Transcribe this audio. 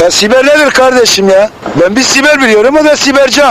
Ya siber nedir kardeşim ya? Ben bir siber biliyorum o da sibercan.